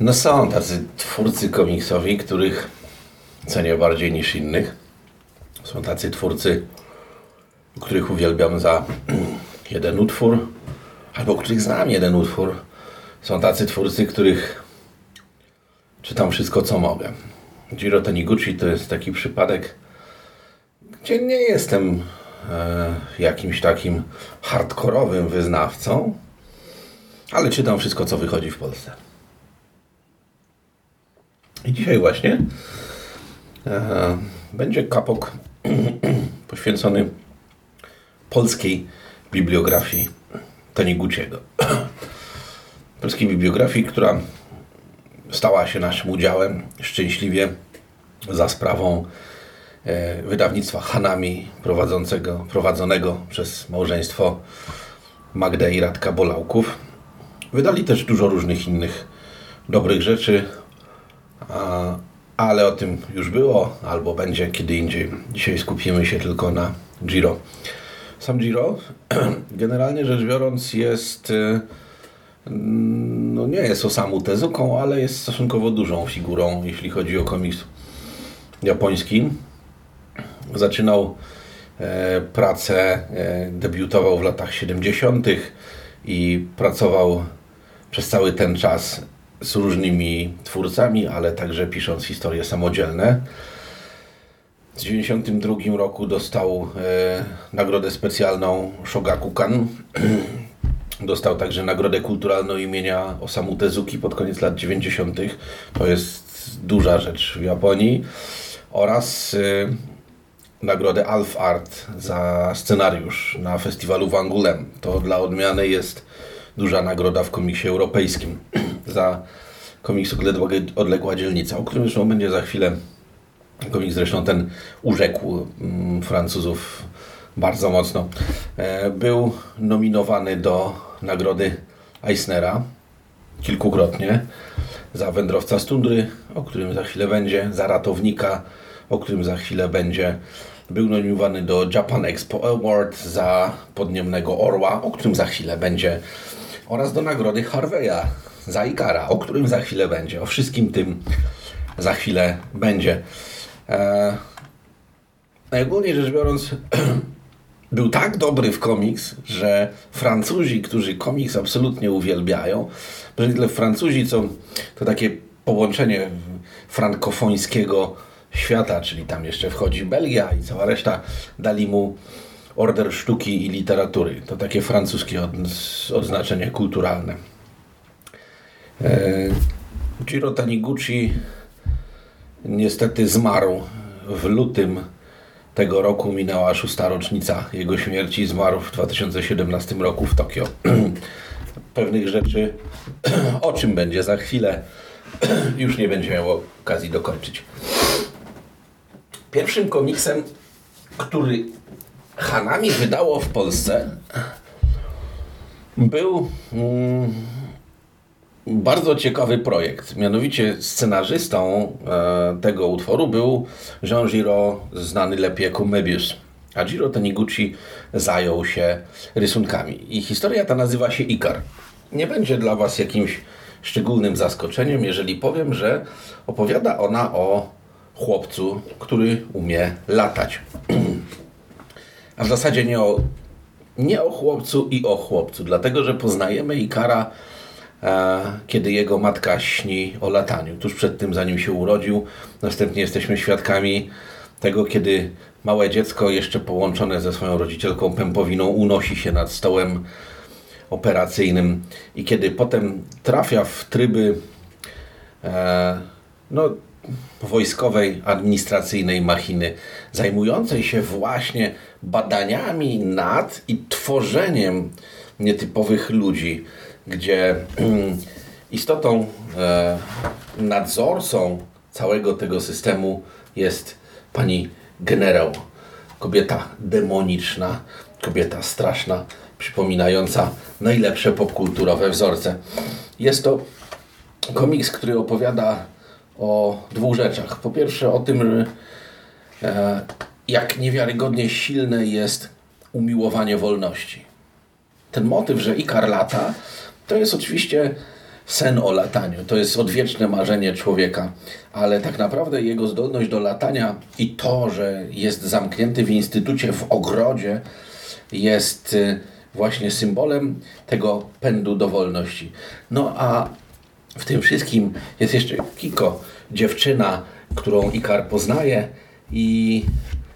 No są tacy twórcy komiksowi, których cenię bardziej niż innych. Są tacy twórcy, których uwielbiam za jeden utwór, albo których znam jeden utwór. Są tacy twórcy, których czytam wszystko, co mogę. Jiro Taniguchi to jest taki przypadek, gdzie nie jestem e, jakimś takim hardkorowym wyznawcą, ale czytam wszystko, co wychodzi w Polsce. I dzisiaj właśnie e, będzie kapok poświęcony polskiej bibliografii Taniguchiego. polskiej bibliografii, która stała się naszym udziałem szczęśliwie za sprawą e, wydawnictwa Hanami prowadzącego, prowadzonego przez małżeństwo Magdę i Radka Bolałków. Wydali też dużo różnych innych dobrych rzeczy, ale o tym już było, albo będzie kiedy indziej. Dzisiaj skupimy się tylko na Giro. Sam Giro, generalnie rzecz biorąc, jest y, no nie jest Osamu Tezuką, ale jest stosunkowo dużą figurą, jeśli chodzi o komiks japoński. Zaczynał e, pracę, e, debiutował w latach 70. i pracował przez cały ten czas z różnymi twórcami, ale także pisząc historie samodzielne. W 1992 roku dostał e, nagrodę specjalną Shogakukan. dostał także nagrodę kulturalną imienia Osamu Tezuki pod koniec lat 90. To jest duża rzecz w Japonii. Oraz e, nagrodę Alf Art za scenariusz na festiwalu w Angulem. To dla odmiany jest duża nagroda w komiksie europejskim za komiks Odległa, Dzielnica, o którym zresztą będzie za chwilę. Komiks zresztą ten urzekł mm, Francuzów bardzo mocno. E, Był nominowany do nagrody Eisnera kilkukrotnie za Wędrowca z Tundry, o którym za chwilę będzie, za Ratownika, o którym za chwilę będzie. Był nominowany do Japan Expo Award za Podniemnego Orła, o którym za chwilę będzie. Oraz do nagrody Harveya za Ikara, o którym za chwilę będzie. O wszystkim tym za chwilę będzie. Eee, najogólniej rzecz biorąc, był tak dobry w komiks, że Francuzi, którzy komiks absolutnie uwielbiają, że tyle Francuzi, co to takie połączenie frankofońskiego świata, czyli tam jeszcze wchodzi Belgia i cała reszta, dali mu order sztuki i literatury. To takie francuskie od, odznaczenie kulturalne. E, Giro Taniguchi niestety zmarł w lutym tego roku. Minęła szósta rocznica jego śmierci. Zmarł w 2017 roku w Tokio. Pewnych rzeczy, o czym będzie za chwilę, już nie będzie miał okazji dokończyć. Pierwszym komiksem, który Hanami wydało w Polsce, był mm, bardzo ciekawy projekt. Mianowicie scenarzystą e, tego utworu był Jean Giro, znany lepiej jako Mebius. A Giro Taniguchi zajął się rysunkami. I historia ta nazywa się Ikar. Nie będzie dla Was jakimś szczególnym zaskoczeniem, jeżeli powiem, że opowiada ona o chłopcu, który umie latać. A w zasadzie nie o, nie o chłopcu i o chłopcu, dlatego że poznajemy Ikara, kiedy jego matka śni o lataniu. Tuż przed tym, zanim się urodził, następnie jesteśmy świadkami tego, kiedy małe dziecko, jeszcze połączone ze swoją rodzicielką pępowiną, unosi się nad stołem operacyjnym i kiedy potem trafia w tryby e, no, wojskowej, administracyjnej machiny, zajmującej się właśnie badaniami nad i tworzeniem nietypowych ludzi, gdzie mm, istotą, e, nadzorcą całego tego systemu jest pani generał. Kobieta demoniczna, kobieta straszna, przypominająca najlepsze popkulturowe wzorce. Jest to komiks, który opowiada o dwóch rzeczach. Po pierwsze o tym, e, jak niewiarygodnie silne jest umiłowanie wolności. Ten motyw, że Ikar lata, to jest oczywiście sen o lataniu. To jest odwieczne marzenie człowieka, ale tak naprawdę jego zdolność do latania i to, że jest zamknięty w instytucie w ogrodzie, jest y, właśnie symbolem tego pędu do wolności. No a w tym wszystkim jest jeszcze Kiko, dziewczyna, którą Ikar poznaje i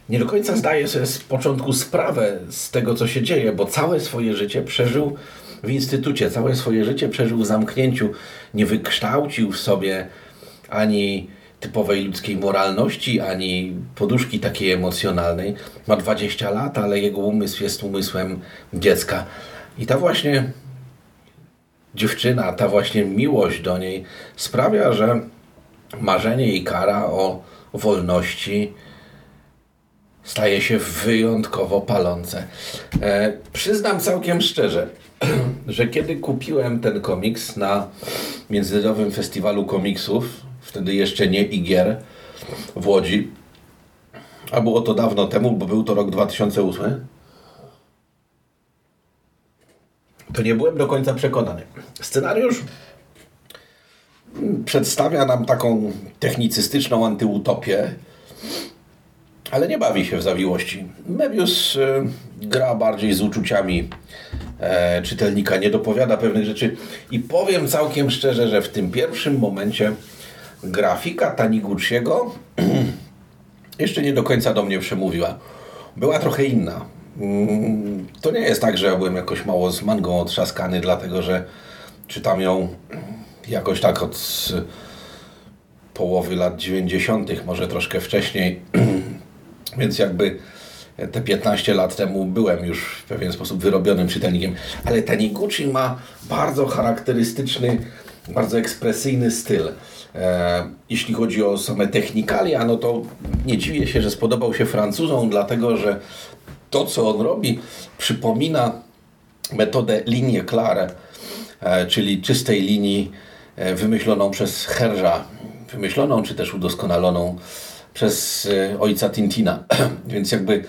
nie do końca zdaje sobie z początku sprawę z tego, co się dzieje, bo całe swoje życie przeżył w instytucie, całe swoje życie przeżył w zamknięciu, nie wykształcił w sobie ani typowej ludzkiej moralności, ani poduszki takiej emocjonalnej. Ma 20 lat, ale jego umysł jest umysłem dziecka. I ta właśnie dziewczyna, ta właśnie miłość do niej sprawia, że marzenie i kara o wolności staje się wyjątkowo palące. E, przyznam całkiem szczerze, że kiedy kupiłem ten komiks na Międzynarodowym Festiwalu Komiksów, wtedy jeszcze nie Igier w Łodzi, a było to dawno temu, bo był to rok 2008, to nie byłem do końca przekonany. Scenariusz przedstawia nam taką technicystyczną antyutopię, ale nie bawi się w zawiłości. Mebius y, gra bardziej z uczuciami e, czytelnika, nie dopowiada pewnych rzeczy i powiem całkiem szczerze, że w tym pierwszym momencie grafika Taniguchiego jeszcze nie do końca do mnie przemówiła. Była trochę inna. Mm, To nie jest tak, że ja byłem jakoś mało z mangą otrzaskany, dlatego że czytam ją jakoś tak od połowy lat 90., może troszkę wcześniej. Więc jakby te 15 lat temu byłem już w pewien sposób wyrobionym czytelnikiem. Ale Taniguchi ma bardzo charakterystyczny, bardzo ekspresyjny styl. E, jeśli chodzi o same technikalia, no to nie dziwię się, że spodobał się Francuzom, dlatego że to, co on robi, przypomina metodę linie clare, e, czyli czystej linii e, wymyśloną przez Herża, wymyśloną czy też udoskonaloną przez e, ojca Tintina. Więc jakby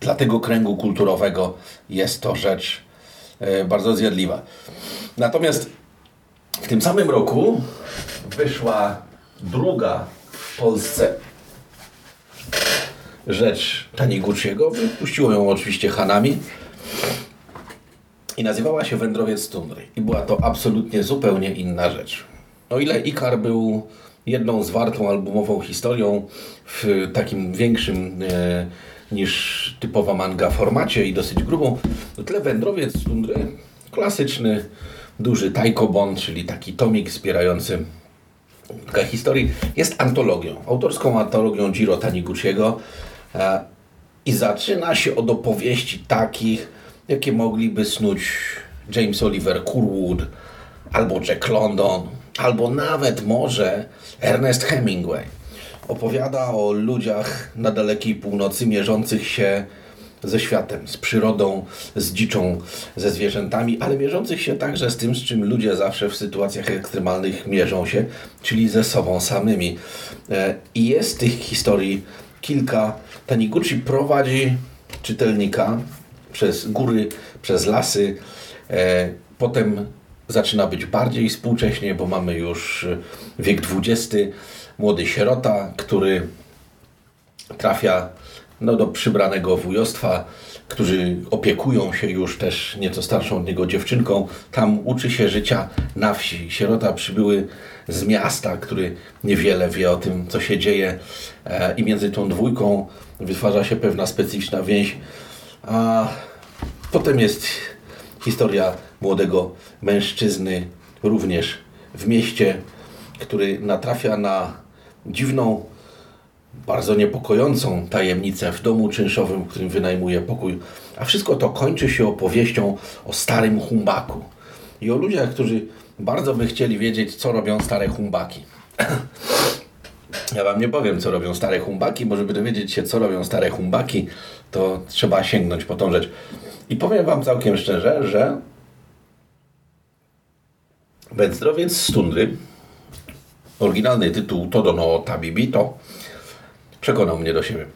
dla tego kręgu kulturowego jest to rzecz e, bardzo zjadliwa. Natomiast w tym samym roku wyszła druga w Polsce rzecz Taniguchiego. Wypuściło ją oczywiście Hanami i nazywała się Wędrowiec Tundry. I była to absolutnie zupełnie inna rzecz. O ile Ikar był jedną zwartą albumową historią w takim większym e, niż typowa manga formacie i dosyć grubą, o tyle Wędrowiec Tundry klasyczny, duży taikobon, czyli taki tomik zbierający kilka historii, jest antologią, autorską antologią Jiro Taniguchiego e, i zaczyna się od opowieści takich, jakie mogliby snuć James Oliver Curwood, albo Jack London, albo nawet może Ernest Hemingway. Opowiada o ludziach na dalekiej północy mierzących się ze światem, z przyrodą, z dziczą, ze zwierzętami, ale mierzących się także z tym, z czym ludzie zawsze w sytuacjach ekstremalnych mierzą się, czyli ze sobą samymi. E, I jest tych historii kilka. Taniguchi prowadzi czytelnika przez góry, przez lasy. E, Potem zaczyna być bardziej współcześnie, bo mamy już wiek XX. Młody sierota, który trafia no, do przybranego wujostwa, którzy opiekują się już też nieco starszą od niego dziewczynką. Tam uczy się życia na wsi. Sierota przybyły z miasta, który niewiele wie o tym, co się dzieje e, i między tą dwójką wytwarza się pewna specyficzna więź. A potem jest historia młodego mężczyzny, również w mieście, który natrafia na dziwną bardzo niepokojącą tajemnicę w domu czynszowym, w którym wynajmuje pokój. A wszystko to kończy się opowieścią o starym humbaku i o ludziach, którzy bardzo by chcieli wiedzieć, co robią stare humbaki. Ja wam nie powiem, co robią stare humbaki, bo żeby dowiedzieć się, co robią stare humbaki, to trzeba sięgnąć po tą rzecz. I powiem wam całkiem szczerze, że Wędrowiec z Tundry, oryginalny tytuł Todo no Tabibito, przekonał mnie do siebie.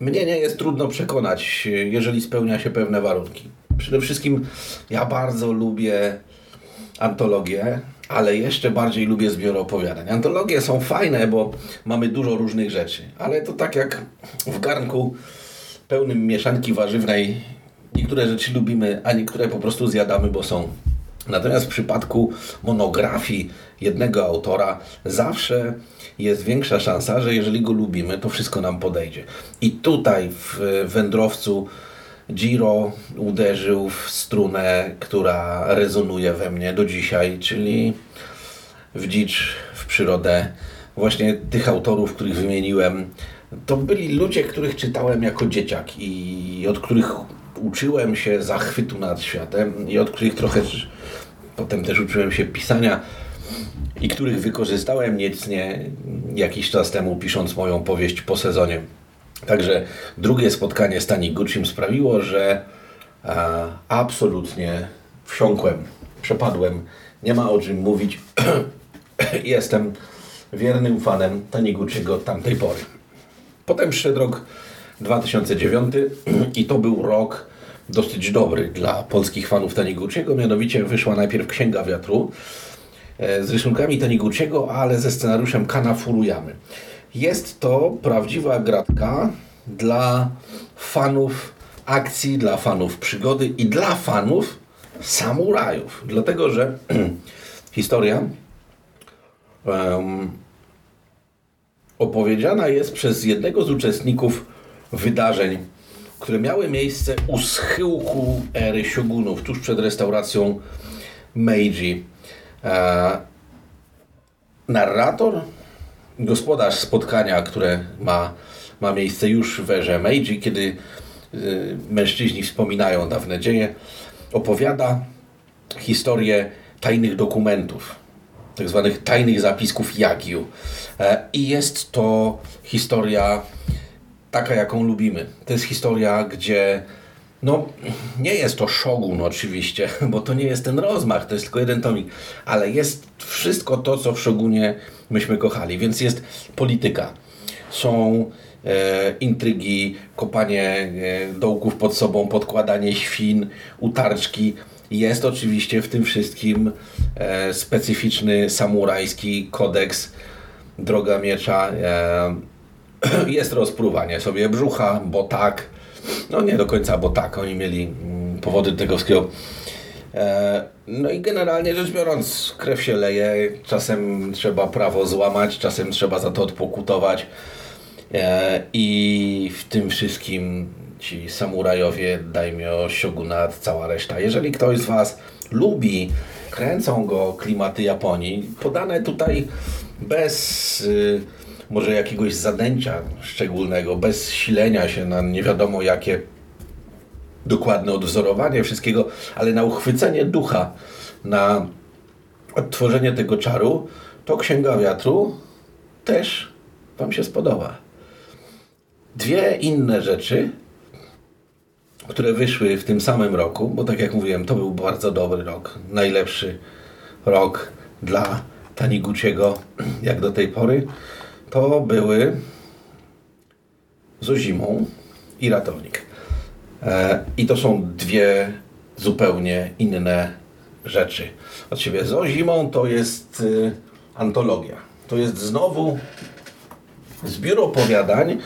Mnie nie jest trudno przekonać, jeżeli spełnia się pewne warunki. Przede wszystkim ja bardzo lubię antologie, ale jeszcze bardziej lubię zbiory opowiadań. Antologie są fajne, bo mamy dużo różnych rzeczy, ale to tak jak w garnku pełnym mieszanki warzywnej. Niektóre rzeczy lubimy, a niektóre po prostu zjadamy, bo są. Natomiast w przypadku monografii jednego autora zawsze jest większa szansa, że jeżeli go lubimy, to wszystko nam podejdzie. I tutaj w wędrowcu Giro uderzył w strunę, która rezonuje we mnie do dzisiaj, czyli w dzicz, w przyrodę. Właśnie tych autorów, których wymieniłem, to byli ludzie, których czytałem jako dzieciak i od których uczyłem się zachwytu nad światem i od których trochę potem też uczyłem się pisania i których wykorzystałem niecnie jakiś czas temu, pisząc moją powieść po sezonie. Także drugie spotkanie z Taniguchim sprawiło, że a, absolutnie wsiąkłem, przepadłem. Nie ma o czym mówić. Jestem wiernym fanem Taniguchiego od tamtej pory. Potem przyszedł rok 2009 i to był rok dosyć dobry dla polskich fanów Taniguchiego. Mianowicie wyszła najpierw Księga Wiatru z rysunkami Taniguchiego, ale ze scenariuszem Kana Furuyamy. Jest to prawdziwa gratka dla fanów akcji, dla fanów przygody i dla fanów samurajów. Dlatego, że historia um, opowiedziana jest przez jednego z uczestników wydarzeń, które miały miejsce u schyłku ery shogunów, tuż przed restauracją Meiji. E, narrator gospodarz spotkania, które ma, ma miejsce już w erze Meiji, kiedy y, mężczyźni wspominają dawne dzieje, opowiada historię tajnych dokumentów, tak zwanych tajnych zapisków Jagiu. E, I jest to historia taka, jaką lubimy. To jest historia, gdzie no, nie jest to szogun oczywiście, bo to nie jest ten rozmach, to jest tylko jeden tomik, ale jest wszystko to, co w szogunie myśmy kochali, więc jest polityka. Są e, intrygi, kopanie e, dołków pod sobą, podkładanie świn, utarczki. Jest oczywiście w tym wszystkim e, specyficzny samurajski kodeks droga miecza. E, jest rozpruwanie sobie brzucha, bo tak. No nie do końca, bo tak. Oni mieli mm, powody tego wszystkiego. E, no i generalnie rzecz biorąc, krew się leje, czasem trzeba prawo złamać, czasem trzeba za to odpokutować. E, I w tym wszystkim ci samurajowie, daimyo, shogunat, cała reszta. Jeżeli ktoś z Was lubi, kręcą go klimaty Japonii, podane tutaj bez y, może jakiegoś zadęcia szczególnego, bez silenia się na nie wiadomo jakie dokładne odwzorowanie wszystkiego, ale na uchwycenie ducha, na odtworzenie tego czaru, to Księga Wiatru też Wam się spodoba. Dwie inne rzeczy, które wyszły w tym samym roku, bo tak jak mówiłem, to był bardzo dobry rok, najlepszy rok dla Taniguchiego jak do tej pory, były Zozimą i Ratownik. E, I to są dwie zupełnie inne rzeczy od siebie. Z zimą to jest y, antologia. To jest znowu zbiór opowiadań.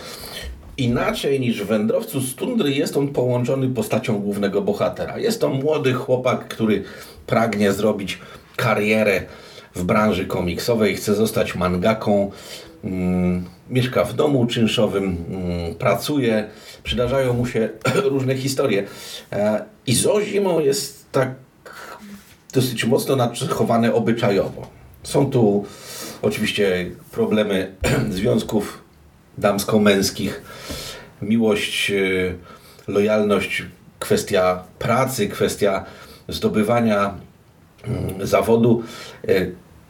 Inaczej niż w Wędrowcu z Tundry jest on połączony postacią głównego bohatera. Jest to młody chłopak, który pragnie zrobić karierę w branży komiksowej, chce zostać mangaką, mieszka w domu czynszowym, mm, pracuje, przydarzają mu się różne historie. E, I z zimą jest tak dosyć mocno nacechowane obyczajowo. Są tu oczywiście problemy związków damsko-męskich, miłość, e, lojalność, kwestia pracy, kwestia zdobywania mm, zawodu.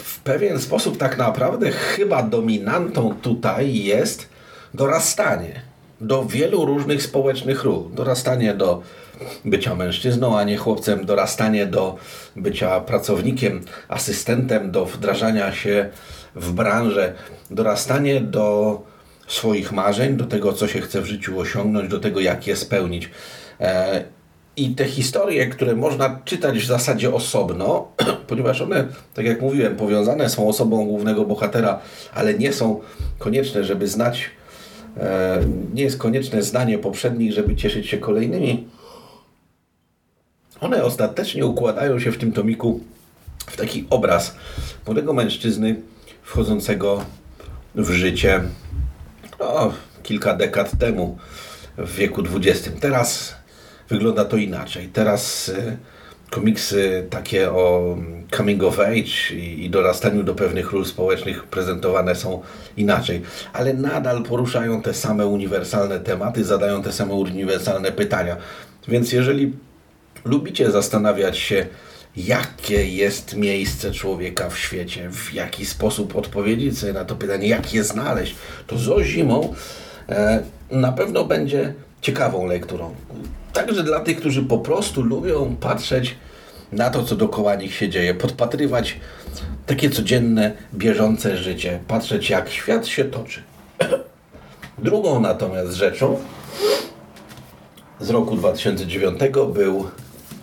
E, w pewien sposób tak naprawdę chyba dominantą tutaj jest dorastanie do wielu różnych społecznych ról. Dorastanie do bycia mężczyzną, a nie chłopcem, dorastanie do bycia pracownikiem, asystentem, do wdrażania się w branżę, dorastanie do swoich marzeń, do tego, co się chce w życiu osiągnąć, do tego, jak je spełnić. I te historie, które można czytać w zasadzie osobno, ponieważ one, tak jak mówiłem, powiązane są osobą głównego bohatera, ale nie są konieczne, żeby znać, e, nie jest konieczne znanie poprzednich, żeby cieszyć się kolejnymi. One ostatecznie układają się w tym tomiku w taki obraz młodego mężczyzny wchodzącego w życie no, kilka dekad temu, w wieku XX. Teraz wygląda to inaczej. Teraz y, komiksy takie o coming of age i, i dorastaniu do pewnych ról społecznych prezentowane są inaczej, ale nadal poruszają te same uniwersalne tematy, zadają te same uniwersalne pytania. Więc jeżeli lubicie zastanawiać się, jakie jest miejsce człowieka w świecie, w jaki sposób odpowiedzieć sobie na to pytanie, jak je znaleźć, to zo zimą e, na pewno będzie ciekawą lekturą. Także dla tych, którzy po prostu lubią patrzeć na to, co dookoła nich się dzieje, podpatrywać takie codzienne, bieżące życie, patrzeć jak świat się toczy. Drugą natomiast rzeczą z roku 2009 był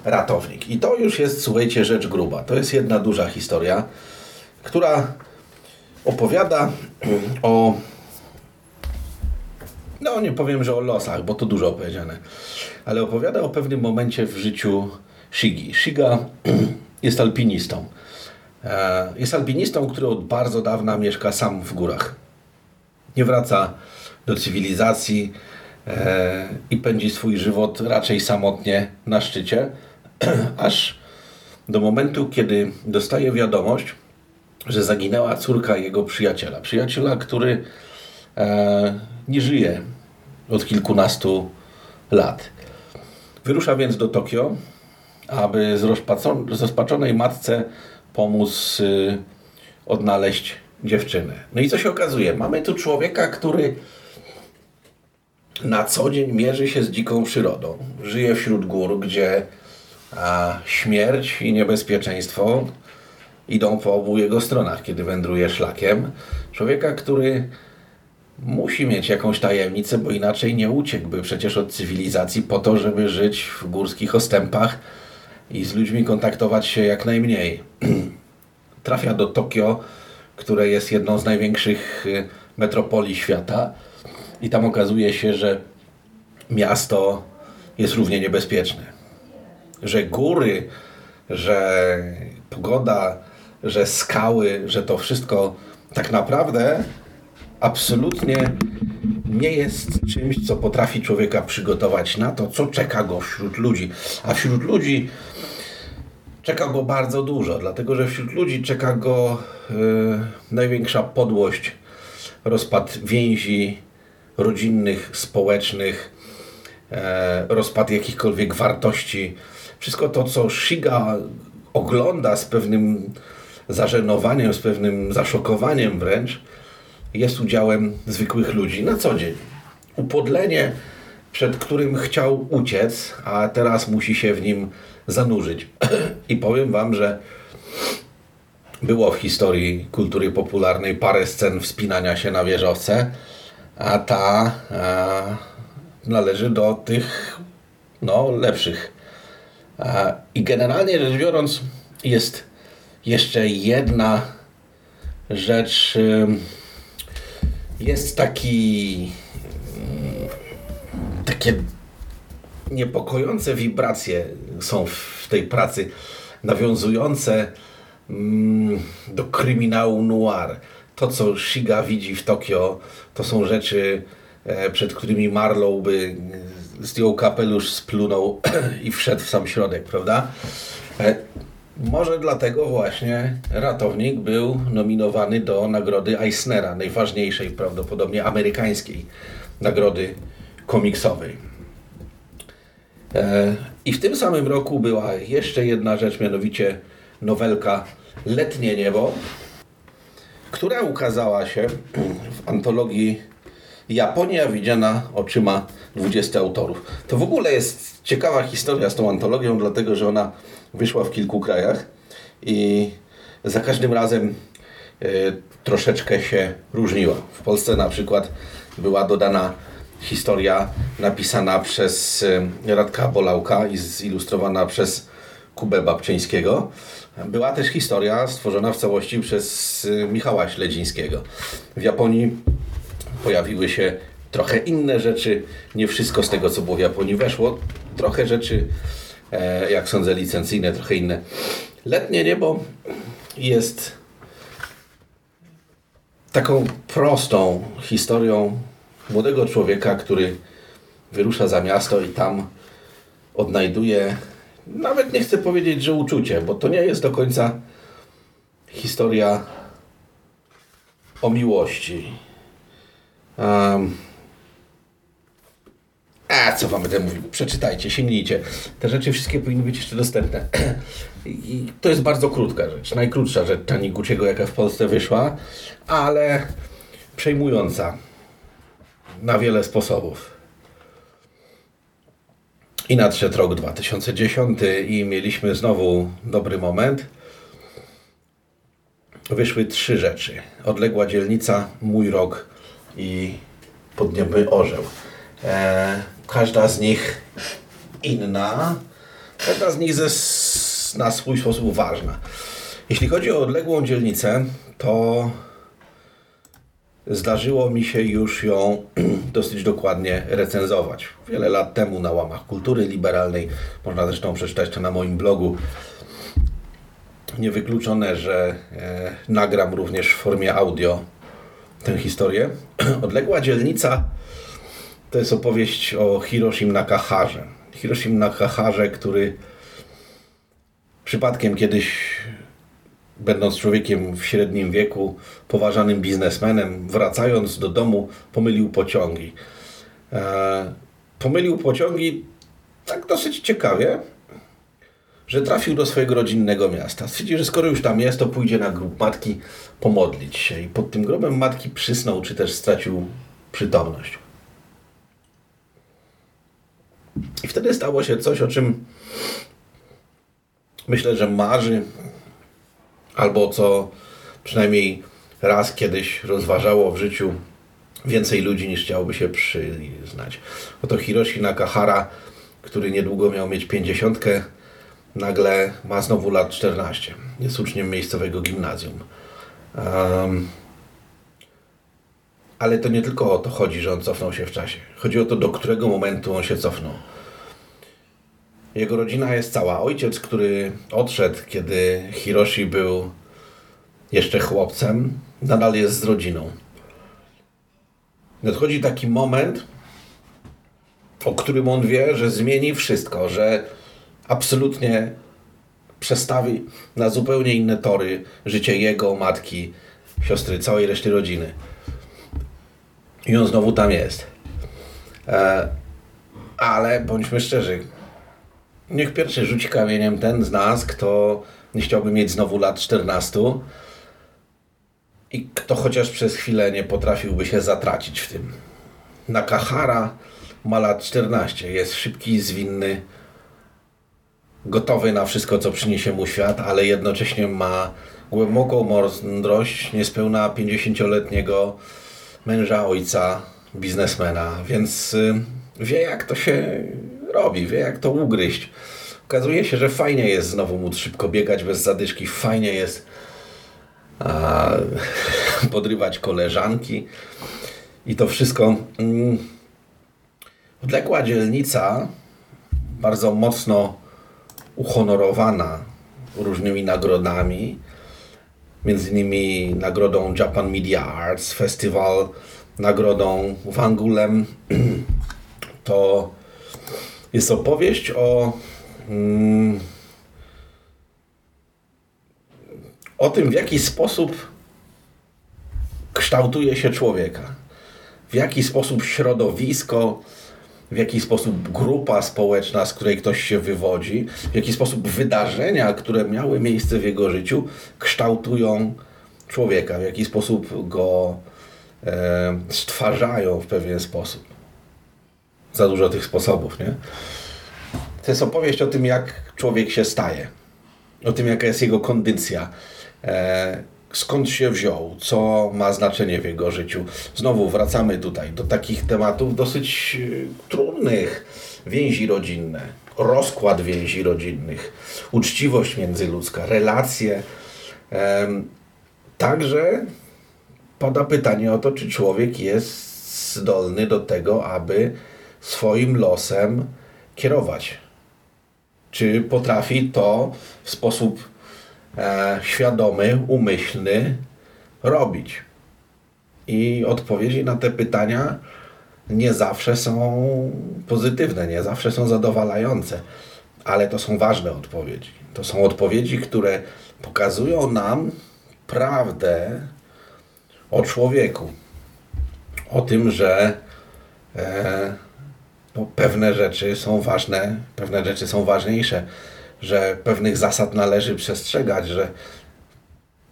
ratownik. I to już jest, słuchajcie, rzecz gruba. To jest jedna duża historia, która opowiada o. No, nie powiem, że o losach, bo to dużo opowiedziane, ale opowiada o pewnym momencie w życiu Shigi. Shiga jest alpinistą. E, jest alpinistą, który od bardzo dawna mieszka sam w górach. Nie wraca do cywilizacji e, i pędzi swój żywot raczej samotnie na szczycie aż do momentu, kiedy dostaje wiadomość, że zaginęła córka jego przyjaciela. Przyjaciela, który e, nie żyje od kilkunastu lat. Wyrusza więc do Tokio, aby zrozpaczonej matce pomóc y, odnaleźć dziewczynę. No i co się okazuje? Mamy tu człowieka, który na co dzień mierzy się z dziką przyrodą. Żyje wśród gór, gdzie a śmierć i niebezpieczeństwo idą po obu jego stronach, kiedy wędruje szlakiem. Człowieka, który musi mieć jakąś tajemnicę, bo inaczej nie uciekłby przecież od cywilizacji po to, żeby żyć w górskich ostępach i z ludźmi kontaktować się jak najmniej. Trafia do Tokio, które jest jedną z największych y, metropolii świata i tam okazuje się, że miasto jest równie niebezpieczne że góry, że pogoda, że skały, że to wszystko tak naprawdę absolutnie nie jest czymś, co potrafi człowieka przygotować na to, co czeka go wśród ludzi. A wśród ludzi czeka go bardzo dużo, dlatego że wśród ludzi czeka go yy, największa podłość, rozpad więzi rodzinnych, społecznych, yy, rozpad jakichkolwiek wartości wszystko to, co Shiga ogląda z pewnym zażenowaniem, z pewnym zaszokowaniem wręcz, jest udziałem zwykłych ludzi na co dzień. Upodlenie, przed którym chciał uciec, a teraz musi się w nim zanurzyć. I powiem Wam, że było w historii kultury popularnej parę scen wspinania się na wieżowce, a ta a, należy do tych no, lepszych i generalnie rzecz biorąc, jest jeszcze jedna rzecz. Jest taki. Takie niepokojące wibracje są w tej pracy, nawiązujące do kryminału noir. To, co Shiga widzi w Tokio, to są rzeczy, e, przed którymi Marlow by zdjął kapelusz, splunął i wszedł w sam środek, prawda? Może dlatego właśnie ratownik był nominowany do nagrody Eisnera, najważniejszej prawdopodobnie amerykańskiej nagrody komiksowej. E, I w tym samym roku była jeszcze jedna rzecz, mianowicie nowelka Letnie Niebo, która ukazała się w antologii Japonia widziana oczyma 20 autorów. To w ogóle jest ciekawa historia z tą antologią, dlatego że ona wyszła w kilku krajach i za każdym razem e, troszeczkę się różniła. W Polsce na przykład była dodana historia napisana przez e, Radka Bolałka i zilustrowana przez Kubę Babczyńskiego. Była też historia stworzona w całości przez e, Michała Śledzińskiego. W Japonii pojawiły się trochę inne rzeczy. Nie wszystko z tego, co było w Japonii weszło. Trochę rzeczy, jak sądzę, licencyjne, trochę inne. Letnie niebo jest taką prostą historią młodego człowieka, który wyrusza za miasto i tam odnajduje, nawet nie chcę powiedzieć, że uczucie, bo to nie jest do końca historia o miłości. Um, a co wam będę mówił? Przeczytajcie, sięgnijcie. Te rzeczy wszystkie powinny być jeszcze dostępne. I to jest bardzo krótka rzecz. Najkrótsza rzecz Taniguchiego, jaka w Polsce wyszła, ale przejmująca na wiele sposobów. I nadszedł rok 2010 i mieliśmy znowu dobry moment. Wyszły trzy rzeczy. Odległa dzielnica, mój rok i podniebny orzeł. E, każda z nich inna, każda z nich ze, na swój sposób ważna. Jeśli chodzi o odległą dzielnicę, to zdarzyło mi się już ją dosyć dokładnie recenzować. Wiele lat temu na łamach kultury liberalnej, można zresztą przeczytać to na moim blogu. Niewykluczone, że e, nagram również w formie audio tę historię. Odległa dzielnica to jest opowieść o Hiroshim Nakaharze. Hiroshim Nakaharze, który przypadkiem kiedyś, będąc człowiekiem w średnim wieku, poważanym biznesmenem, wracając do domu, pomylił pociągi. E, pomylił pociągi tak dosyć ciekawie, że trafił do swojego rodzinnego miasta. Stwierdził, że skoro już tam jest, to pójdzie na grób matki pomodlić się. I pod tym grobem matki przysnął, czy też stracił przytomność. I wtedy stało się coś, o czym myślę, że marzy, albo co przynajmniej raz kiedyś rozważało w życiu więcej ludzi niż chciałoby się przyznać. Oto Hiroshi Nakahara, który niedługo miał mieć pięćdziesiątkę, nagle ma znowu lat 14. Jest uczniem miejscowego gimnazjum. Um, ale to nie tylko o to chodzi, że on cofnął się w czasie. Chodzi o to, do którego momentu on się cofnął. Jego rodzina jest cała. Ojciec, który odszedł, kiedy Hiroshi był jeszcze chłopcem, nadal jest z rodziną. Nadchodzi taki moment, o którym on wie, że zmieni wszystko, że absolutnie przestawi na zupełnie inne tory życie jego, matki, siostry, całej reszty rodziny. I on znowu tam jest. E, ale bądźmy szczerzy, niech pierwszy rzuci kamieniem ten z nas, kto nie chciałby mieć znowu lat 14 i kto chociaż przez chwilę nie potrafiłby się zatracić w tym. Nakahara ma lat 14, jest szybki, zwinny, gotowy na wszystko, co przyniesie mu świat, ale jednocześnie ma głęboką mądrość niespełna 50-letniego męża, ojca, biznesmena, więc y, wie jak to się robi, wie jak to ugryźć. Okazuje się, że fajnie jest znowu móc szybko biegać bez zadyszki, fajnie jest a, podrywać koleżanki i to wszystko. Mm, odległa dzielnica, bardzo mocno uhonorowana różnymi nagrodami, między innymi nagrodą Japan Media Arts Festival, nagrodą Wangulem. To jest opowieść o mm, o tym, w jaki sposób kształtuje się człowieka, w jaki sposób środowisko, w jaki sposób grupa społeczna, z której ktoś się wywodzi, w jaki sposób wydarzenia, które miały miejsce w jego życiu, kształtują człowieka, w jaki sposób go e, stwarzają w pewien sposób. Za dużo tych sposobów, nie? To jest opowieść o tym, jak człowiek się staje, o tym, jaka jest jego kondycja, e, skąd się wziął, co ma znaczenie w jego życiu. Znowu wracamy tutaj do takich tematów dosyć e, trudnych. Więzi rodzinne, rozkład więzi rodzinnych, uczciwość międzyludzka, relacje. Także pada pytanie o to, czy człowiek jest zdolny do tego, aby swoim losem kierować. Czy potrafi to w sposób e, świadomy, umyślny robić? I odpowiedzi na te pytania nie zawsze są pozytywne, nie zawsze są zadowalające, ale to są ważne odpowiedzi. To są odpowiedzi, które pokazują nam prawdę o człowieku. O tym, że e, no, pewne rzeczy są ważne, pewne rzeczy są ważniejsze, że pewnych zasad należy przestrzegać, że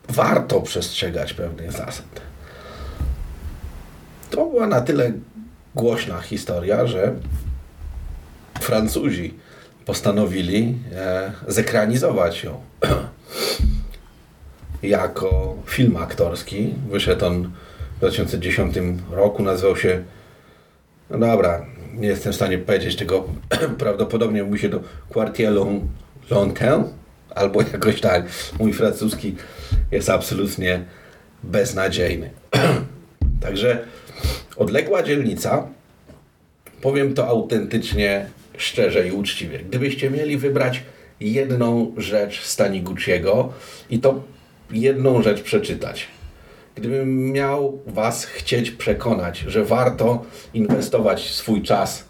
warto przestrzegać pewnych zasad. To była na tyle głośna historia, że Francuzi postanowili e, zekranizować ją jako film aktorski. Wyszedł on w 2010 roku, nazywał się no dobra, nie jestem w stanie powiedzieć tego, prawdopodobnie mówi się do Quartier Longtemps, albo jakoś tak. Mój francuski jest absolutnie beznadziejny. Także odległa dzielnica, powiem to autentycznie, szczerze i uczciwie. Gdybyście mieli wybrać jedną rzecz z Taniguchiego i to jedną rzecz przeczytać, gdybym miał Was chcieć przekonać, że warto inwestować swój czas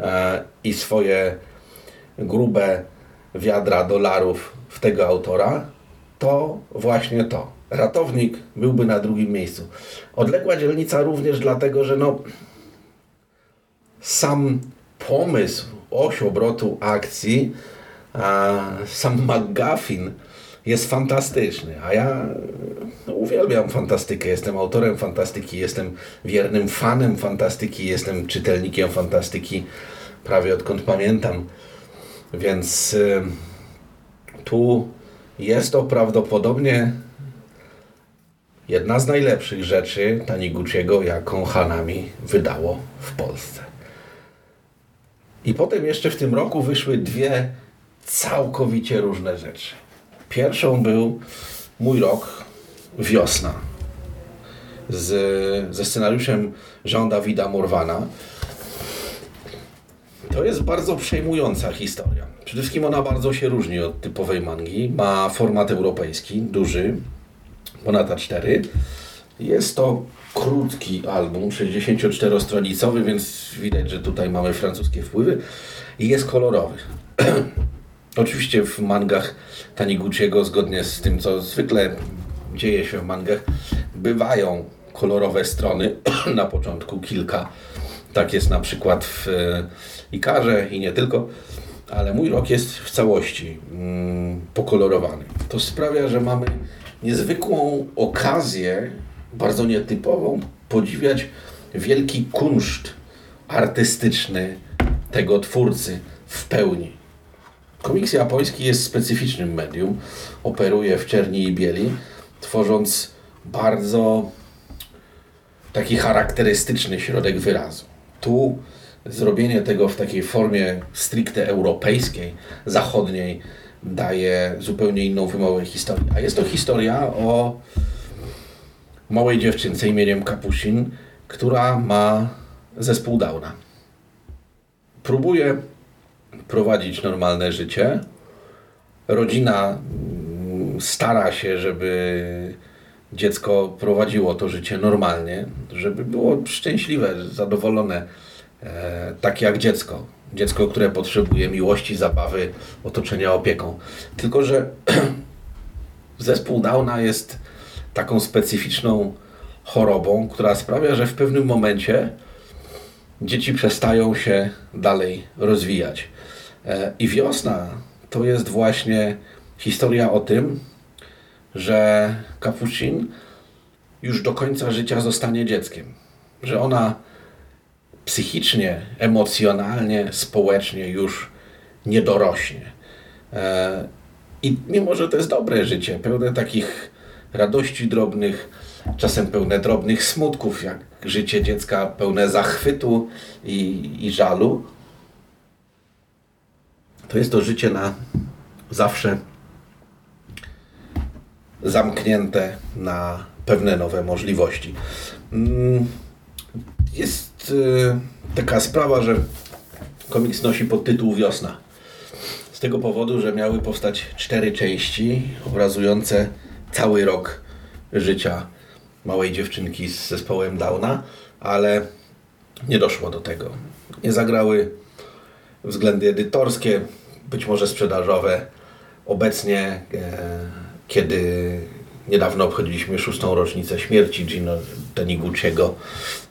e, i swoje grube wiadra dolarów w tego autora, to właśnie to. Ratownik byłby na drugim miejscu. Odległa dzielnica również dlatego, że no, sam pomysł, oś obrotu akcji, a sam McGuffin jest fantastyczny, a ja no, uwielbiam fantastykę, jestem autorem fantastyki, jestem wiernym fanem fantastyki, jestem czytelnikiem fantastyki prawie odkąd pamiętam, więc y, tu jest to prawdopodobnie jedna z najlepszych rzeczy Taniguchiego, jaką Hanami wydało w Polsce. I potem jeszcze w tym roku wyszły dwie całkowicie różne rzeczy. Pierwszą był mój rok, wiosna, z, ze scenariuszem Jean-Davida Morwana. To jest bardzo przejmująca historia. Przede wszystkim ona bardzo się różni od typowej mangi. Ma format europejski, duży, ponad A4. Jest to krótki album, 64-stronicowy, więc widać, że tutaj mamy francuskie wpływy. I jest kolorowy. Oczywiście w mangach Taniguchiego, zgodnie z tym, co zwykle dzieje się w mangach, bywają kolorowe strony, na początku kilka. Tak jest na przykład w e, Ikarze i nie tylko, ale mój rok jest w całości mm, pokolorowany. To sprawia, że mamy niezwykłą okazję, bardzo nietypową, podziwiać wielki kunszt artystyczny tego twórcy w pełni. Komiks japoński jest specyficznym medium. Operuje w czerni i bieli, tworząc bardzo taki charakterystyczny środek wyrazu. Tu zrobienie tego w takiej formie stricte europejskiej, zachodniej, daje zupełnie inną wymowę historii. A jest to historia o małej dziewczynce imieniem Kapusin, która ma zespół Downa. Próbuje prowadzić normalne życie. Rodzina mm, stara się, żeby dziecko prowadziło to życie normalnie, żeby było szczęśliwe, zadowolone, e, tak jak dziecko. Dziecko, które potrzebuje miłości, zabawy, otoczenia opieką. Tylko, że zespół Downa jest taką specyficzną chorobą, która sprawia, że w pewnym momencie dzieci przestają się dalej rozwijać. E, I wiosna to jest właśnie historia o tym, że Kapucin już do końca życia zostanie dzieckiem. Że ona psychicznie, emocjonalnie, społecznie już nie dorośnie. E, I mimo, że to jest dobre życie, pełne takich radości drobnych, czasem pełne drobnych smutków, jak życie dziecka pełne zachwytu i, i żalu, to jest to życie na zawsze zamknięte na pewne nowe możliwości. Mm, Jest y, taka sprawa, że komiks nosi podtytuł Wiosna. Z tego powodu, że miały powstać cztery części obrazujące cały rok życia małej dziewczynki z zespołem Downa, ale nie doszło do tego. Nie zagrały względy edytorskie, być może sprzedażowe. Obecnie, e, kiedy niedawno obchodziliśmy szóstą rocznicę śmierci Gino Taniguchiego,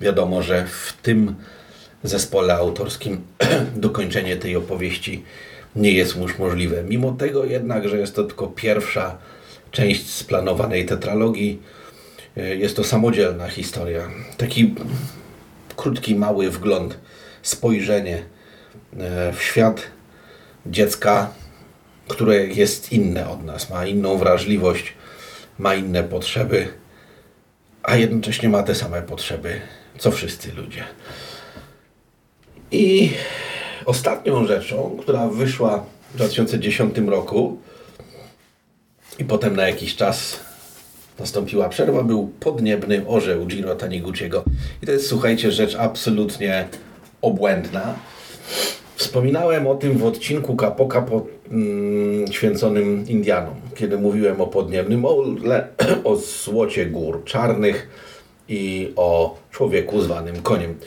wiadomo, że w tym zespole autorskim dokończenie tej opowieści nie jest już możliwe. Mimo tego jednak, że jest to tylko pierwsza część z planowanej tetralogii, e, jest to samodzielna historia. Taki krótki, mały wgląd, spojrzenie e, w świat dziecka, które jest inne od nas, ma inną wrażliwość, ma inne potrzeby, a jednocześnie ma te same potrzeby, co wszyscy ludzie. I ostatnią rzeczą, która wyszła w 2010 roku i potem na jakiś czas nastąpiła przerwa, był podniebny orzeł Giro Taniguchiego. I to jest, słuchajcie, rzecz absolutnie obłędna. Wspominałem o tym w odcinku Kapoka poświęconym Indianom, kiedy mówiłem o podniebnym ole, o złocie gór czarnych i o człowieku zwanym koniem.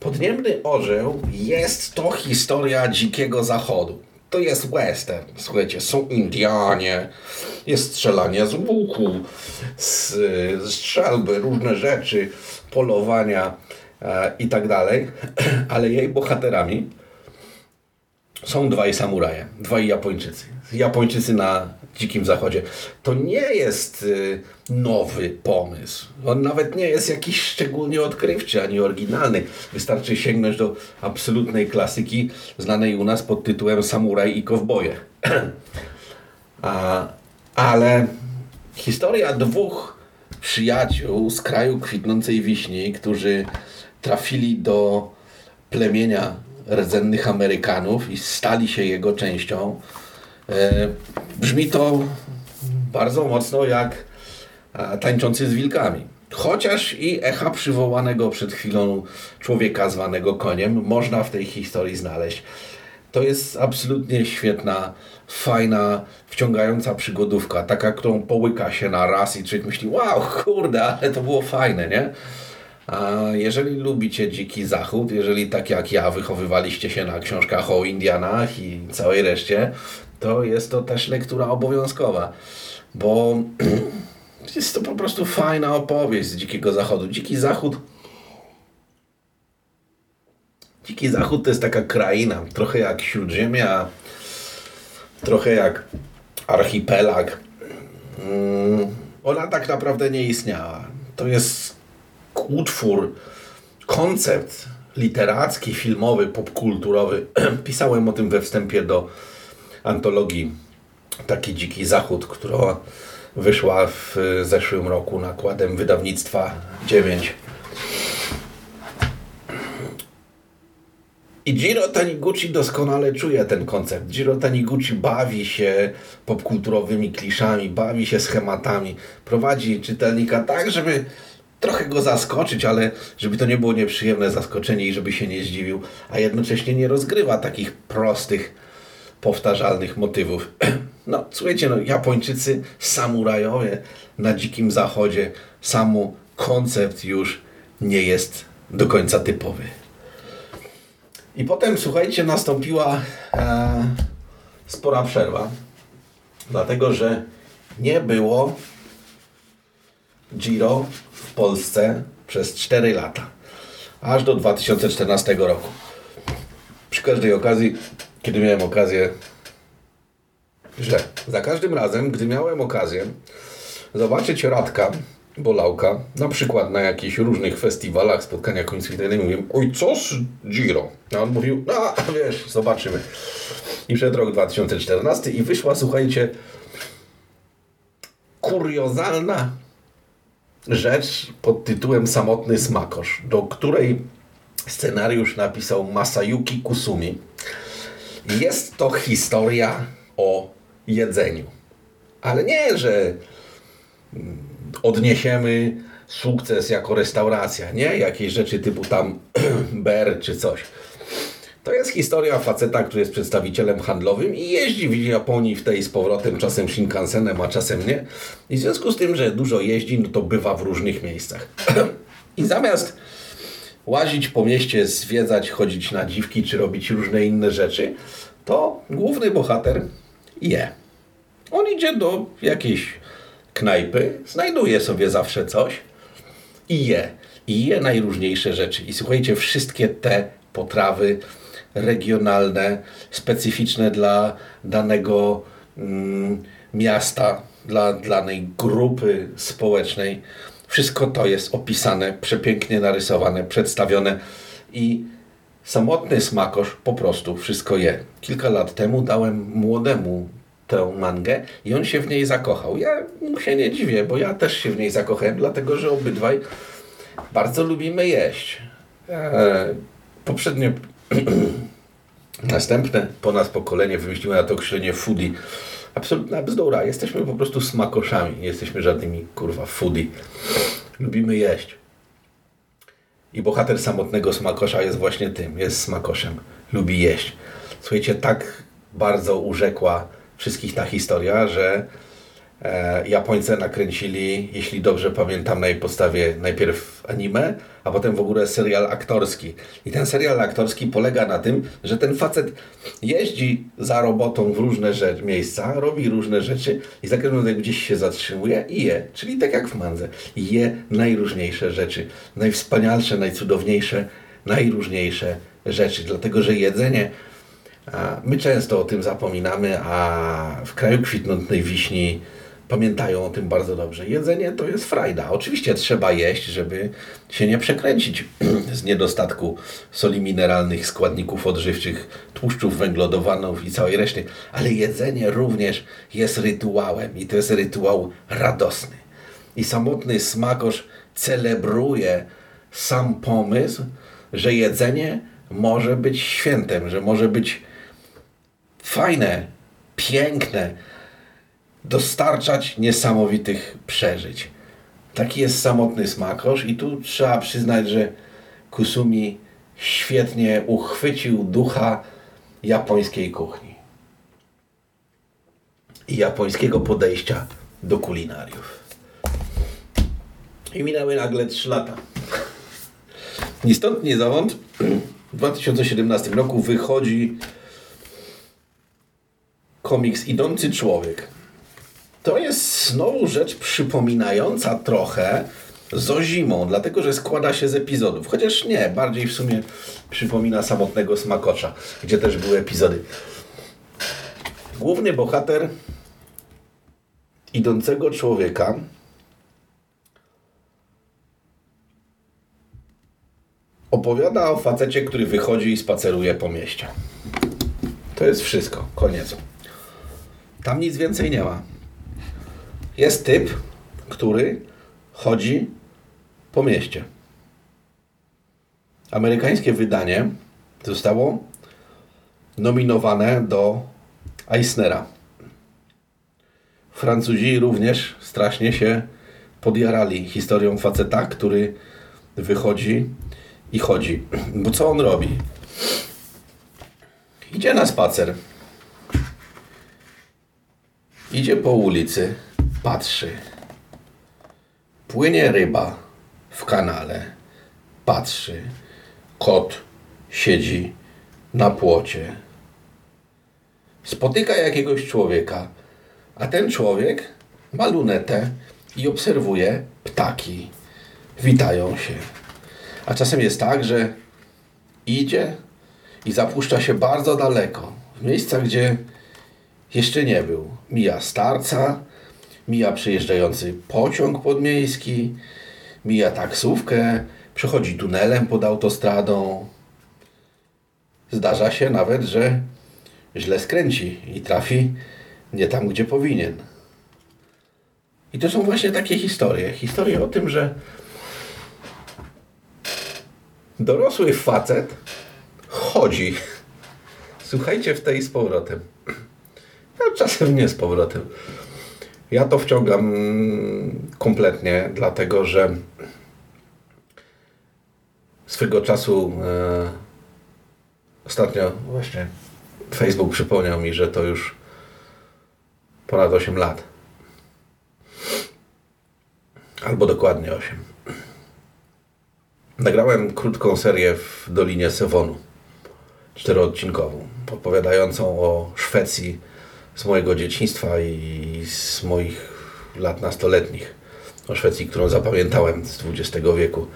Podniebny orzeł jest to historia dzikiego zachodu. To jest western. Słuchajcie, są Indianie, jest strzelanie z łuku, z, z strzelby, różne rzeczy, polowania e, i tak dalej. Ale jej bohaterami są dwaj samuraje, dwaj Japończycy. Japończycy na dzikim zachodzie. To nie jest y, nowy pomysł. On nawet nie jest jakiś szczególnie odkrywczy ani oryginalny. Wystarczy sięgnąć do absolutnej klasyki znanej u nas pod tytułem Samuraj i kowboje. A, ale historia dwóch przyjaciół z kraju kwitnącej wiśni, którzy trafili do plemienia rdzennych Amerykanów i stali się jego częścią. E, brzmi to bardzo mocno jak tańczący z wilkami. Chociaż i echa przywołanego przed chwilą człowieka zwanego koniem można w tej historii znaleźć. To jest absolutnie świetna, fajna, wciągająca przygodówka, taka, którą połyka się na raz i człowiek myśli, wow, kurde, ale to było fajne, nie? Jeżeli lubicie Dziki Zachód, jeżeli tak jak ja wychowywaliście się na książkach o Indianach i całej reszcie, to jest to też lektura obowiązkowa, bo jest to po prostu fajna opowieść z Dzikiego Zachodu. Dziki Zachód Dziki Zachód to jest taka kraina, trochę jak Śródziemia, trochę jak archipelag. Mm, Ona tak naprawdę nie istniała. To jest utwór, koncept literacki, filmowy, popkulturowy. Pisałem o tym we wstępie do antologii Taki Dziki Zachód, która wyszła w zeszłym roku nakładem wydawnictwa 9. I Jiro Taniguchi doskonale czuje ten koncept. Jiro Taniguchi bawi się popkulturowymi kliszami, bawi się schematami, prowadzi czytelnika tak, żeby trochę go zaskoczyć, ale żeby to nie było nieprzyjemne zaskoczenie i żeby się nie zdziwił, a jednocześnie nie rozgrywa takich prostych, powtarzalnych motywów. No, słuchajcie, no, Japończycy, samurajowie na dzikim zachodzie, samo koncept już nie jest do końca typowy. I potem, słuchajcie, nastąpiła e, spora przerwa, dlatego że nie było Giro w Polsce przez 4 lata. Aż do 2014 roku. Przy każdej okazji, kiedy miałem okazję, że za każdym razem, gdy miałem okazję zobaczyć Radka Bolałka, na przykład na jakichś różnych festiwalach, spotkaniach dalej, mówiłem, oj, co z Giro? A on mówił, no wiesz, zobaczymy. I przed rok 2014 i wyszła, słuchajcie, kuriozalna rzecz pod tytułem Samotny Smakosz, do której scenariusz napisał Masayuki Kusumi. Jest to historia o jedzeniu. Ale nie, że mm, odniesiemy sukces jako restauracja, nie? Jakieś rzeczy typu tam ber czy coś. To jest historia faceta, który jest przedstawicielem handlowym i jeździ w Japonii w tej z powrotem, czasem Shinkansenem, a czasem nie. I w związku z tym, że dużo jeździ, no to bywa w różnych miejscach. I zamiast łazić po mieście, zwiedzać, chodzić na dziwki, czy robić różne inne rzeczy, to główny bohater je. On idzie do jakiejś knajpy, znajduje sobie zawsze coś i je. I je najróżniejsze rzeczy. I słuchajcie, wszystkie te potrawy regionalne, specyficzne dla danego mm, miasta, dla danej grupy społecznej, wszystko to jest opisane, przepięknie narysowane, przedstawione i samotny smakosz po prostu wszystko je. Kilka lat temu dałem młodemu tę mangę i on się w niej zakochał. Ja mu się nie dziwię, bo ja też się w niej zakochałem, dlatego że obydwaj bardzo lubimy jeść. E, poprzednie, następne po nas pokolenie wymyśliło na to określenie foodie. Absolutna bzdura. Jesteśmy po prostu smakoszami. Nie jesteśmy żadnymi, kurwa, foodie. Lubimy jeść. I bohater samotnego smakosza jest właśnie tym. Jest smakoszem. Lubi jeść. Słuchajcie, tak bardzo urzekła wszystkich ta historia, że e, Japońcy nakręcili, jeśli dobrze pamiętam, na jej podstawie najpierw anime, a potem w ogóle serial aktorski. I ten serial aktorski polega na tym, że ten facet jeździ za robotą w różne miejsca, robi różne rzeczy i za każdym razem gdzieś się zatrzymuje i je. Czyli tak jak w mandze. Je najróżniejsze rzeczy. Najwspanialsze, najcudowniejsze, najróżniejsze rzeczy. Dlatego, że jedzenie My często o tym zapominamy, a w kraju kwitnącej wiśni pamiętają o tym bardzo dobrze. Jedzenie to jest frajda. Oczywiście trzeba jeść, żeby się nie przekręcić z niedostatku soli mineralnych, składników odżywczych, tłuszczów, węglowodanów i całej reszty, ale jedzenie również jest rytuałem i to jest rytuał radosny. I samotny smakosz celebruje sam pomysł, że jedzenie może być świętem, że może być fajne, piękne, dostarczać niesamowitych przeżyć. Taki jest samotny smakosz i tu trzeba przyznać, że Kusumi świetnie uchwycił ducha japońskiej kuchni i japońskiego podejścia do kulinariów. I minęły nagle 3 lata. Ni stąd, w 2017 roku wychodzi komiks Idący Człowiek. To jest znowu rzecz przypominająca trochę Zozimą, dlatego że składa się z epizodów. Chociaż nie, bardziej w sumie przypomina samotnego smakocza, gdzie też były epizody. Główny bohater idącego człowieka opowiada o facecie, który wychodzi i spaceruje po mieście. To jest wszystko. Koniec. Tam nic więcej nie ma. Jest typ, który chodzi po mieście. Amerykańskie wydanie zostało nominowane do Eisnera. Francuzi również strasznie się podjarali historią faceta, który wychodzi i chodzi. Bo co on robi? Idzie na spacer. Idzie po ulicy, patrzy. Płynie ryba w kanale. Patrzy. Kot siedzi na płocie. Spotyka jakiegoś człowieka, a ten człowiek ma lunetę i obserwuje ptaki. Witają się. A czasem jest tak, że idzie i zapuszcza się bardzo daleko, w miejsca, gdzie jeszcze nie był. Mija starca, mija przyjeżdżający pociąg podmiejski, mija taksówkę, przechodzi tunelem pod autostradą. Zdarza się nawet, że źle skręci i trafi nie tam, gdzie powinien. I to są właśnie takie historie. Historie o tym, że dorosły facet chodzi. Słuchajcie w tej z powrotem. A czasem nie z powrotem. Ja to wciągam kompletnie, dlatego że swego czasu e, ostatnio właśnie Facebook przypomniał mi, że to już ponad 8 lat. Albo dokładnie 8. Nagrałem krótką serię w Dolinie Sewonu, czteroodcinkową, opowiadającą o Szwecji z mojego dzieciństwa i z moich lat nastoletnich. O Szwecji, którą zapamiętałem z XX wieku.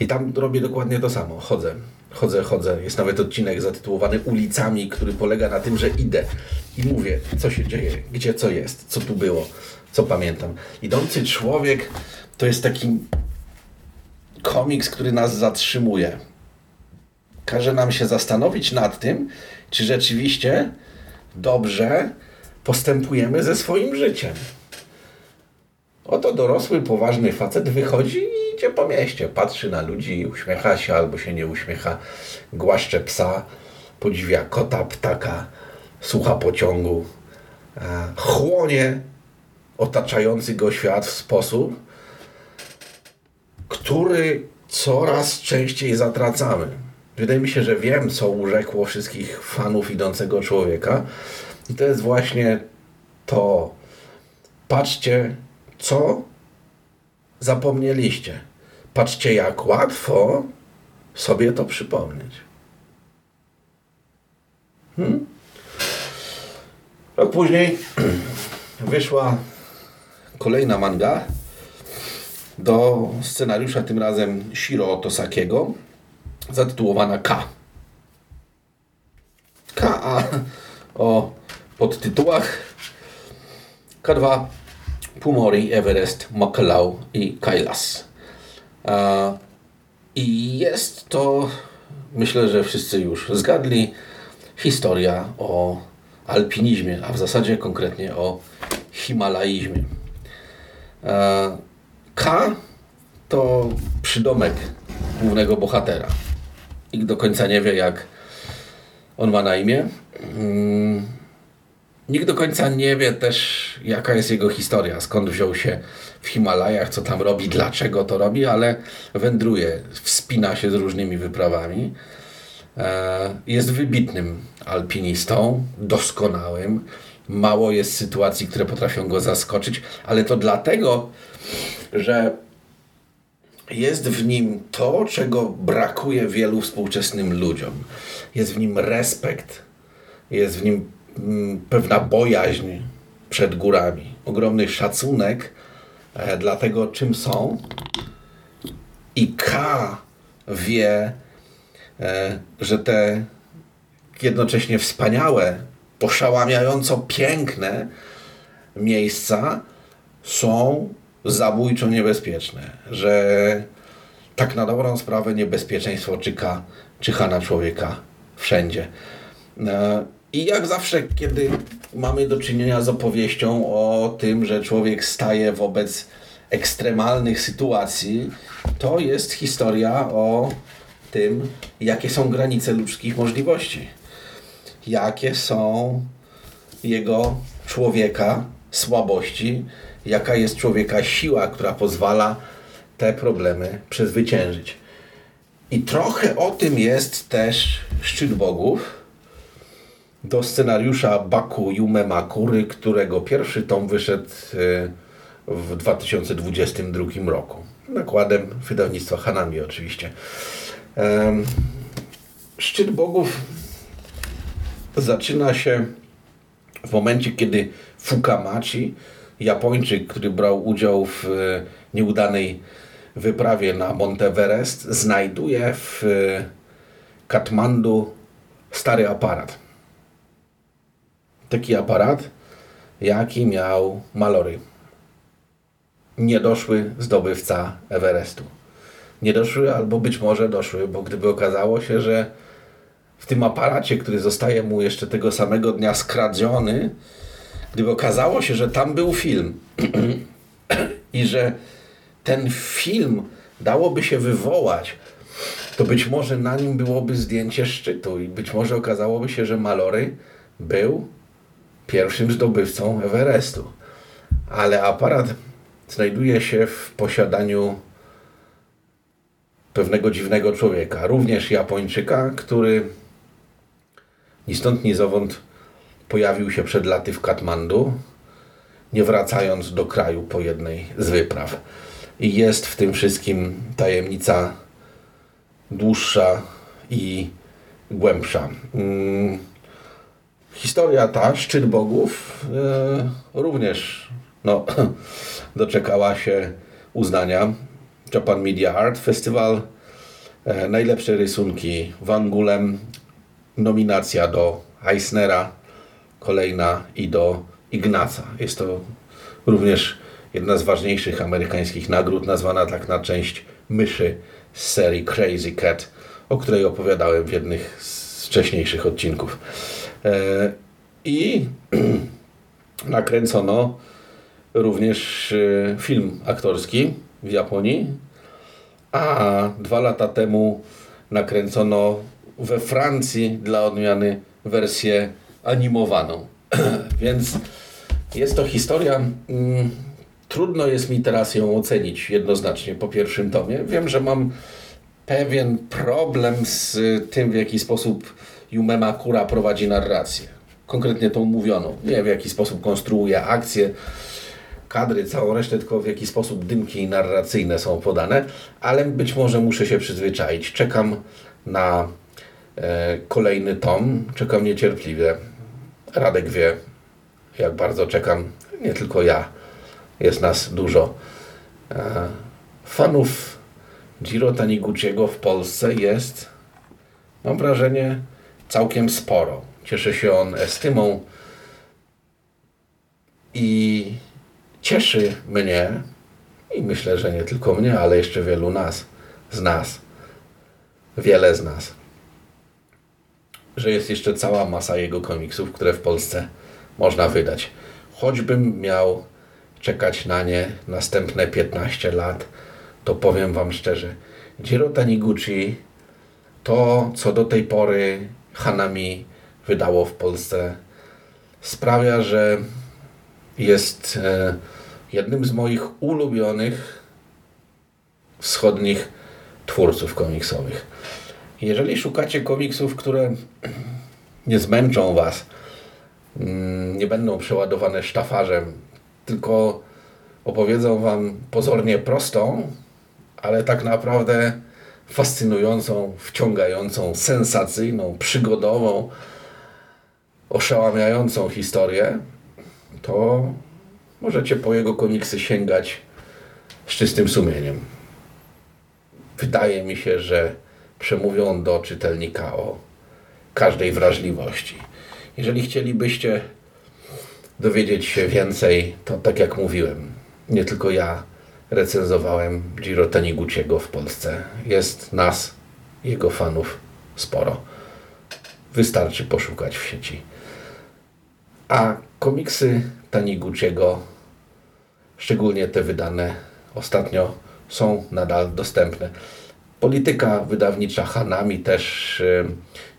I tam robię dokładnie to samo. Chodzę, chodzę, chodzę. Jest nawet odcinek zatytułowany Ulicami, który polega na tym, że idę i mówię, co się dzieje, gdzie co jest, co tu było, co pamiętam. Idący człowiek to jest taki komiks, który nas zatrzymuje. Każe nam się zastanowić nad tym, czy rzeczywiście dobrze postępujemy ze swoim życiem. Oto dorosły, poważny facet wychodzi i idzie po mieście. Patrzy na ludzi, uśmiecha się albo się nie uśmiecha, głaszcze psa, podziwia kota, ptaka, słucha pociągu, chłonie otaczający go świat w sposób, który coraz częściej zatracamy. Wydaje mi się, że wiem, co urzekło wszystkich fanów idącego człowieka. I to jest właśnie to. Patrzcie, co zapomnieliście. Patrzcie, jak łatwo sobie to przypomnieć. Hmm? Rok później wyszła kolejna manga do scenariusza, tym razem Shiro Tosakiego, zatytułowana K. K a o podtytułach K2 Pumori, Everest, Makalau i Kailas. I jest to, myślę, że wszyscy już zgadli, historia o alpinizmie, a w zasadzie konkretnie o himalaizmie. K to przydomek głównego bohatera. I do końca nie wie, jak on ma na imię. Nikt do końca nie wie też, jaka jest jego historia, skąd wziął się w Himalajach, co tam robi, dlaczego to robi, ale wędruje, wspina się z różnymi wyprawami. E, jest wybitnym alpinistą, doskonałym. Mało jest sytuacji, które potrafią go zaskoczyć, ale to dlatego, że jest w nim to, czego brakuje wielu współczesnym ludziom. Jest w nim respekt, jest w nim pewna bojaźń przed górami, ogromny szacunek e, dla tego, czym są. I K wie, e, że te jednocześnie wspaniałe, poszałamiająco piękne miejsca są zabójczo niebezpieczne, że tak na dobrą sprawę niebezpieczeństwo czyha, czyha na człowieka wszędzie. I jak zawsze, kiedy mamy do czynienia z opowieścią o tym, że człowiek staje wobec ekstremalnych sytuacji, to jest historia o tym, jakie są granice ludzkich możliwości. Jakie są jego człowieka słabości, jaka jest człowieka siła, która pozwala te problemy przezwyciężyć. I trochę o tym jest też Szczyt Bogów do scenariusza Baku Yume Makury, którego pierwszy tom wyszedł y, w 2022 roku. Nakładem wydawnictwa Hanami oczywiście. Szczyt Bogów zaczyna się w momencie, kiedy Fukamachi Japończyk, który brał udział w e, nieudanej wyprawie na Monteverest znajduje w Katmandu stary aparat. Taki aparat, jaki miał Malory. Niedoszły zdobywca Everestu. Niedoszły albo być może doszły, bo gdyby okazało się, że w tym aparacie, który zostaje mu jeszcze tego samego dnia skradziony, gdyby okazało się, że tam był film i że ten film dałoby się wywołać, to być może na nim byłoby zdjęcie szczytu i być może okazałoby się, że Malory był pierwszym zdobywcą Everestu. Ale aparat znajduje się w posiadaniu pewnego dziwnego człowieka, również Japończyka, który ni stąd, ni zowąd pojawił się przed laty w Katmandu, nie wracając do kraju po jednej z wypraw. I jest w tym wszystkim tajemnica dłuższa i głębsza. Hmm. Historia ta, Szczyt Bogów, e, również no, doczekała się uznania. Japan Media Art Festival, e, najlepsze rysunki Van Gulem, nominacja do Eisnera, kolejna i do Ignaca. Jest to również jedna z ważniejszych amerykańskich nagród, nazwana tak na część myszy z serii Crazy Cat, o której opowiadałem w jednych z wcześniejszych odcinków. E, I nakręcono również e, film aktorski w Japonii, a dwa lata temu nakręcono we Francji dla odmiany wersję animowaną. Więc jest to historia. Mm, trudno jest mi teraz ją ocenić jednoznacznie po pierwszym tomie. Wiem, że mam pewien problem z tym, w jaki sposób Yume Makura prowadzi narrację. Konkretnie tą mówioną. Nie w jaki sposób konstruuje akcje, kadry, całą resztę, tylko w jaki sposób dymki narracyjne są podane, ale być może muszę się przyzwyczaić. Czekam na e, kolejny tom, czekam niecierpliwie. Radek wie, jak bardzo czekam. Nie tylko ja. Jest nas dużo. E, fanów Giro Taniguchiego w Polsce jest, mam wrażenie, całkiem sporo. Cieszy się on estymą i cieszy mnie i myślę, że nie tylko mnie, ale jeszcze wielu nas, z nas, wiele z nas, że jest jeszcze cała masa jego komiksów, które w Polsce można wydać. Choćbym miał czekać na nie następne 15 lat, to powiem Wam szczerze, Jiro Taniguchi to, co do tej pory Hanami wydało w Polsce, sprawia, że jest e, jednym z moich ulubionych wschodnich twórców komiksowych. Jeżeli szukacie komiksów, które nie zmęczą Was, mm, nie będą przeładowane sztafarzem, tylko opowiedzą Wam pozornie prostą, ale tak naprawdę fascynującą, wciągającą, sensacyjną, przygodową, oszałamiającą historię, to możecie po jego komiksy sięgać z czystym sumieniem. Wydaje mi się, że przemówią do czytelnika o każdej wrażliwości. Jeżeli chcielibyście dowiedzieć się więcej, to tak jak mówiłem, nie tylko ja recenzowałem Giro Taniguchiego w Polsce. Jest nas, jego fanów, sporo. Wystarczy poszukać w sieci. A komiksy Taniguchiego, szczególnie te wydane ostatnio, są nadal dostępne. Polityka wydawnicza Hanami też y,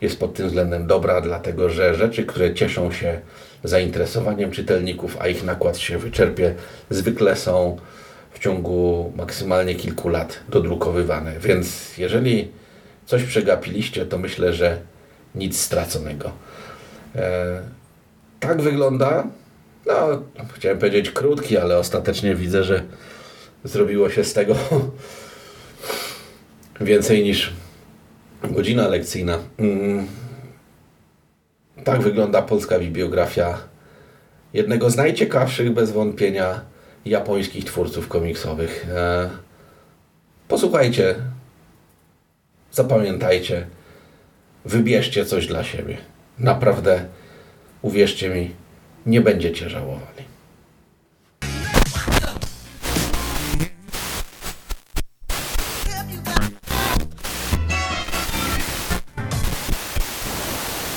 jest pod tym względem dobra, dlatego że rzeczy, które cieszą się zainteresowaniem czytelników, a ich nakład się wyczerpie, zwykle są w ciągu maksymalnie kilku lat dodrukowywane. Więc jeżeli coś przegapiliście, to myślę, że nic straconego. E, tak wygląda, no chciałem powiedzieć krótki, ale ostatecznie widzę, że zrobiło się z tego więcej niż godzina lekcyjna. Mm. Tak wygląda polska bibliografia jednego z najciekawszych bez wątpienia japońskich twórców komiksowych. E, Posłuchajcie, zapamiętajcie, wybierzcie coś dla siebie. Naprawdę, uwierzcie mi, nie będziecie żałowali.